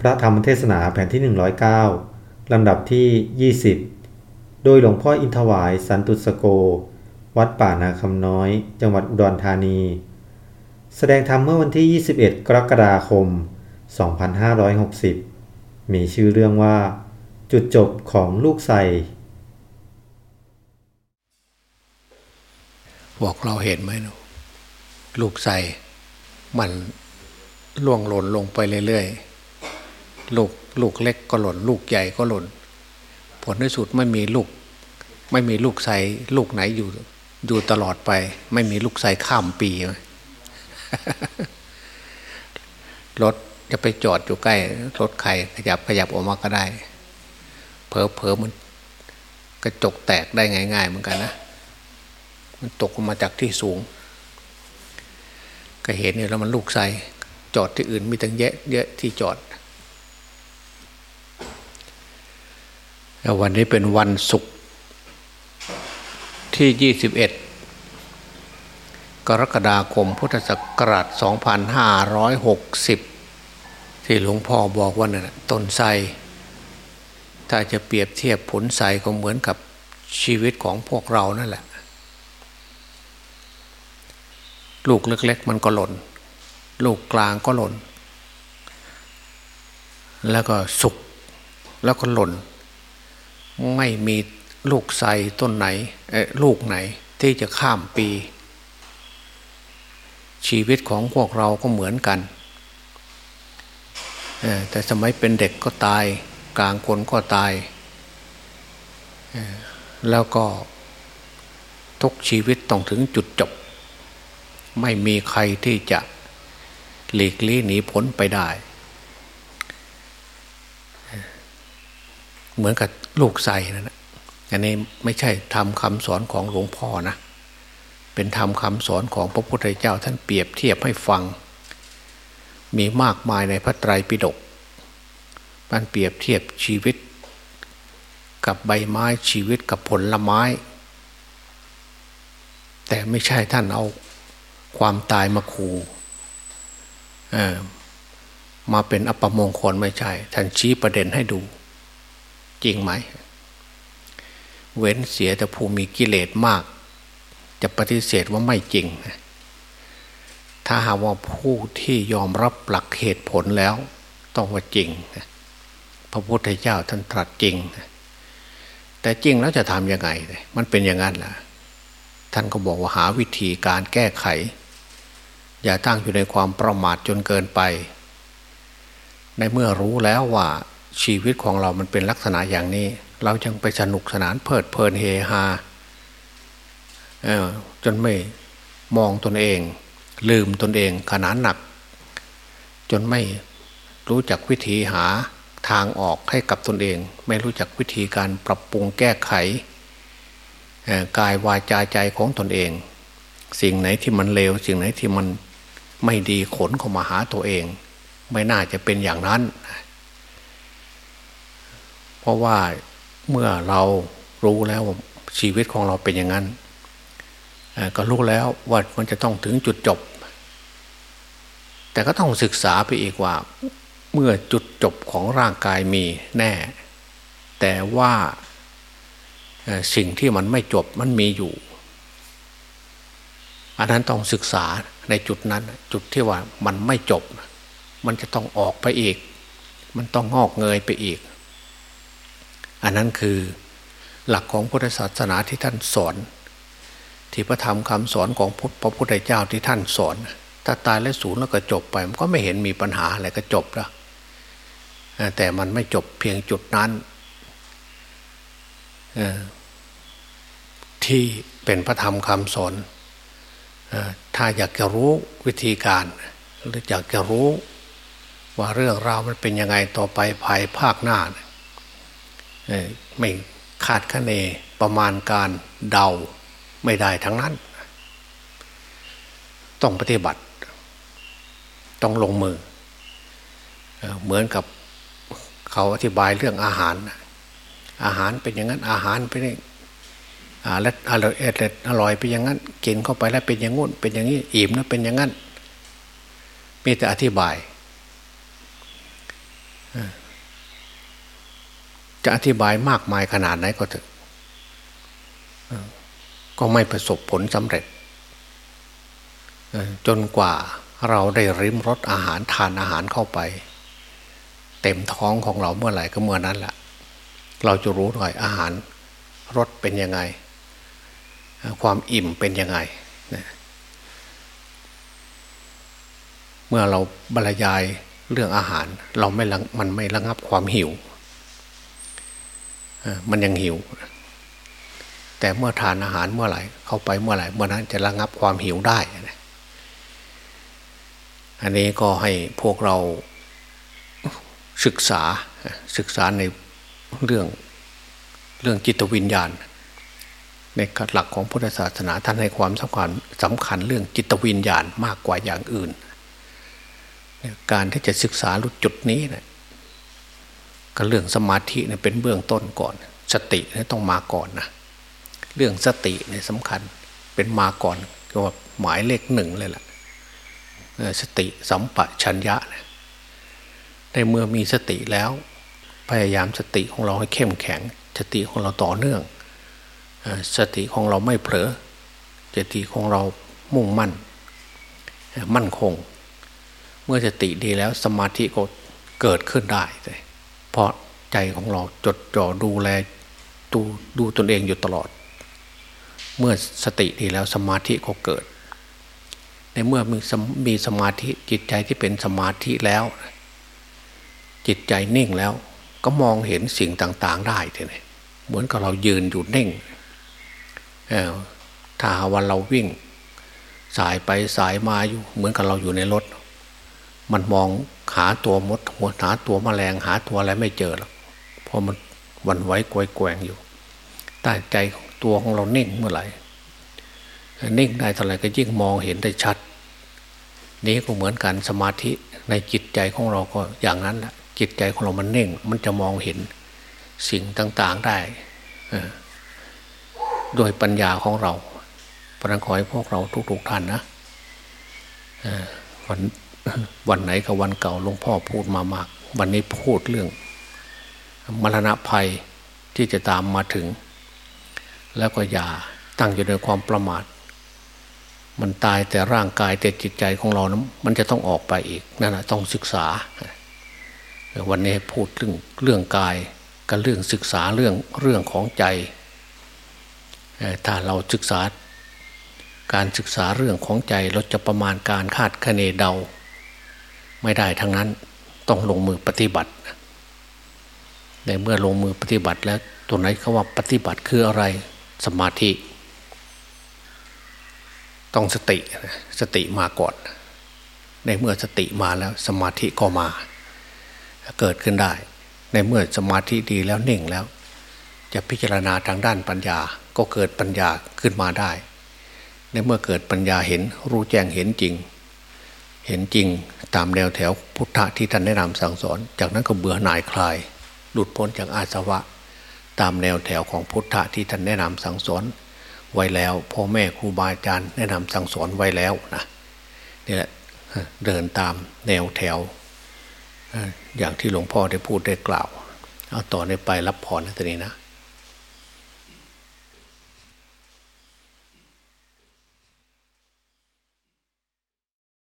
พระธรรมเทศนาแผ่นที่ 109 ลำดับที่ 20 โดยหลวงพ่ออินทวายสันตุสโก วัดป่านาคำน้อย จังหวัดอุดรธานี แสดงธรรมเมื่อวันที่ 21 กรกฎาคม 2560 มีชื่อเรื่องว่า จุดจบของลูกไซบอกเราเห็นไหมลูกใสมันล่วงหล่นลงไปเรื่อยๆ ลูกลูกเล็กก็หล่น ลูกใหญ่ก็หล่น ผลที่สุดไม่มีลูก ไม่มีลูกใส่ลูกไหนอยู่อยู่ตลอดไป ไม่มีลูกใส่ข้ามปีรถจะไปจอดอยู่ใกล้ รถใครขยับขยับออกมาก็ได้ เพอเพอมันกระจกแตกได้ง่าย ๆ เหมือนกันนะมันตกมาจากที่สูง ก็เห็นเนี่ยแล้วมันลูกใส่จอดที่อื่นมีตั้งเยอะเยอะที่จอด วันนี้เป็นวันศุกร์ที่ยี่สิบเอ็ดกรกฎาคมพุทธศักราช 2560 ที่หลวงพ่อบอกว่าน่ะต้นไทรถ้าจะเปรียบเทียบผลไทรก็เหมือนกับชีวิตของพวกเรานั่นแหละ ลูกเล็กๆมันก็หล่น ลูกกลางก็หล่น แล้วก็สุกแล้วก็หล่น ไม่มีลูกใส่ต้นไหนลูกไหนที่จะข้ามปี ชีวิตของพวกเราก็เหมือนกัน แต่สมัยเป็นเด็กก็ตาย กลางคนก็ตาย แล้วก็ทุกชีวิตต้องถึงจุดจบ ไม่มีใครที่จะหลีกลี่หนีพ้นไปได้ เหมือนกับ ลูกใส่นั่นอันนี้ไม่ใช่ทำคำสอนของหลวงพ่อนะ เป็นทำคำสอนของพระพุทธเจ้าท่านเปรียบเทียบให้ฟัง มีมากมายในพระไตรปิฎกมันเปรียบเทียบชีวิต กับใบไม้ชีวิตกับผลไม้ แต่ไม่ใช่ท่านเอาความตายมาขู่มาเป็นอัปมงคลไม่ใช่ ท่านชี้ประเด็นให้ดู จริงไหม เว้นเสียแต่ผู้มีกิเลสมาก จะปฏิเสธว่าไม่จริง ถ้าหากว่าผู้ที่ยอมรับหลักเหตุผลแล้ว ต้องว่าจริง พระพุทธเจ้าท่านตรัสจริง แต่จริงแล้วจะทำยังไง มันเป็นอย่างนั้นล่ะ ท่านก็บอกว่าหาวิธีการแก้ไข อย่าตั้งอยู่ในความประมาทจนเกินไป ในเมื่อรู้แล้วว่า ชีวิตของเรามันเป็นลักษณะอย่างนี้ เราจึงไปสนุกสนานเพลิดเพลินเฮฮาจนไม่มองตนเอง ลืมตนเองขนาดหนัก จนไม่รู้จักวิธีหาทางออกให้กับตนเอง ไม่รู้จักวิธีการปรับปรุงแก้ไขกายวาจาใจของตนเอง สิ่งไหนที่มันเลวสิ่งไหนที่มันไม่ดีขนเข้ามาหาตัวเอง ไม่น่าจะเป็นอย่างนั้นเราะว่าเมื่อเรารู้แล้วชีวิตของเราเป็นอย่างนั้น ก็รู้แล้วว่ามันจะต้องถึงจุดจบ แต่ก็ต้องศึกษาไปอีกว่า เมื่อจุดจบของร่างกายมีแน่ แต่ว่าสิ่งที่มันไม่จบมันมีอยู่ อันนั้นต้องศึกษาในจุดนั้น จุดที่ว่ามันไม่จบ มันจะต้องออกไปอีก มันต้องงอกเงยไปอีก อันนั้นคือหลักของพุทธศาสนาที่ท่านสอน ที่พระธรรมคำสอนของพระพุทธเจ้าที่ท่านสอน ถ้าตายแล้วสูญแล้วก็จบไป มันก็ไม่เห็นมีปัญหาอะไรก็จบแล้วแต่มันไม่จบเพียงจุดนั้นที่เป็นพระธรรมคำสอนถ้าอยากจะรู้วิธีการ หรืออยากจะรู้ว่าเรื่องราวมันเป็นยังไงต่อไปภายภาคหน้า ไม่คาดคะเนประมาณการเดาไม่ได้ทั้งนั้น ต้องปฏิบัติ ต้องลงมือ เหมือนกับเขาอธิบายเรื่องอาหาร อาหารเป็นอย่างนั้นอาหารเป็นอ่าแล้วอร่อยอร่อยไปอย่างนั้นกินเข้าไปแล้วเป็นอย่างงู้นเป็นอย่างนี้อิ่มแล้วเป็นอย่างนั้นมีแต่อธิบาย จะอธิบายมากมายขนาดไหนก็เถอะก็ไม่ประสบผลสำเร็จ จนกว่าเราได้ริมรสอาหารทานอาหารเข้าไป เต็มท้องของเราเมื่อไหร่ก็เมื่อนั้นแหละเราจะรู้หน่อยอาหารรสเป็นยังไง ความอิ่มเป็นยังไง เมื่อเราบรรยายเรื่องอาหาร เราไม่มันไม่ระงับความหิว มันยังหิว แต่เมื่อทานอาหารเมื่อไหร่ เข้าไปเมื่อไหร่เมื่อนั้นจะระงับความหิวได้อันนี้ก็ให้พวกเราศึกษาศึกษาในเรื่องเรื่องจิตวิญญาณ ในหลักของพุทธศาสนาท่านให้ความสำคัญสำคัญเรื่องจิตวิญญาณมากกว่าอย่างอื่น การที่จะศึกษาลุจุดนี้เนะ ก็เรื่องสมาธิเนี่ยเป็นเบื้องต้นก่อน สติเนี่ยต้องมาก่อนนะเรื่องสติเนี่ยสำคัญเป็นมาก่อนก็ว่าหมายเลขหนึ่งเลยแหละสติสัมปชัญญะในเมื่อมีสติแล้ว พยายามสติของเราให้เข้มแข็ง สติของเราต่อเนื่อง สติของเราไม่เผลอสติของเรามุ่งมั่น มั่นคง เมื่อสติดีแล้วสมาธิก็เกิดขึ้นได้เลย ราะใจของเราจดจ่อดูแลดูดูตนเองอยู่ตลอด เมื่อสติดีแล้วสมาธิก็เกิด ในเมื่อมีมีสมาธิจิตใจที่เป็นสมาธิแล้ว จิตใจนิ่งแล้วก็มองเห็นสิ่งต่าง ๆ ได้เลยเหมือนกับเรายืนอยู่นิ่งถ้าวันเราวิ่ง สายไปสายมาอยู่ เหมือนกับเราอยู่ในรถ มันมอง หาตัวมดหัวหาตัวมแมลงหาตัวอะไรไม่เจอหรอกเพราะมันวันไว้กวยแกงอยู่ใต้ใจตัวของเรานิ่งเมื่อไหร่นิ่งได้เท่าไหร่ก็ยิ่งมองเห็นได้ชัด นี้ก็เหมือนกันสมาธิในจิตใจของเราก็อย่างนั้นแหละจิตใจของเรามันนิ่ง มันจะมองเห็นสิ่งต่างๆได้โดยปัญญาของเราประขอให้พวกเราทุกๆท่านนะวัน วันไหนกับวันเก่าหลวงพ่อพูดมามาก วันนี้พูดเรื่อง มรณะภัยที่จะตามมาถึง แล้วก็อย่าตั้งอยู่ในความประมาท มันตายแต่ร่างกายแต่จิตใจของเรานะมันจะต้องออกไปอีกนั่นแหะต้องศึกษา วันนี้พูดเรื่องเรื่องกายกับเรื่องศึกษาเรื่องเรื่องของใจ ถ้าเราศึกษาการศึกษาเรื่องของใจเราจะประมาณการคาดคะเนเดา ไม่ได้ทั้งนั้นต้องลงมือปฏิบัติ ในเมื่อลงมือปฏิบัติแล้วตัวไหนเขาว่าปฏิบัติคืออะไรสมาธิ ต้องสติสติมาก่อน ในเมื่อสติมาแล้วสมาธิก็มา เกิดขึ้นได้ ในเมื่อสมาธิดีแล้วนิ่งแล้ว จะพิจารณาทางด้านปัญญาก็เกิดปัญญาขึ้นมาได้ ในเมื่อเกิดปัญญาเห็นรู้แจ้งเห็นจริง เห็นจริงตามแนวแถวพุทธะที่ท่านแนะนำสั่งสอน จากนั้นก็เบื่อหน่ายคลาย หลุดพ้นจากอาสวะ ตามแนวแถวของพุทธะที่ท่านแนะนำสั่งสอนไว้แล้วพ่อแม่ครูบาอาจารย์แนะนำสั่งสอนไว้แล้วนะนี่แหละเดินตามแนวแถว อย่างที่หลวงพ่อได้พูดได้กล่าว เอาต่อในไปรับพรในตอนนี้นะ